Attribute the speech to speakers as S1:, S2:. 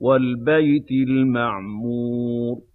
S1: وَالْبَيْتِ الْمَعْمُورِ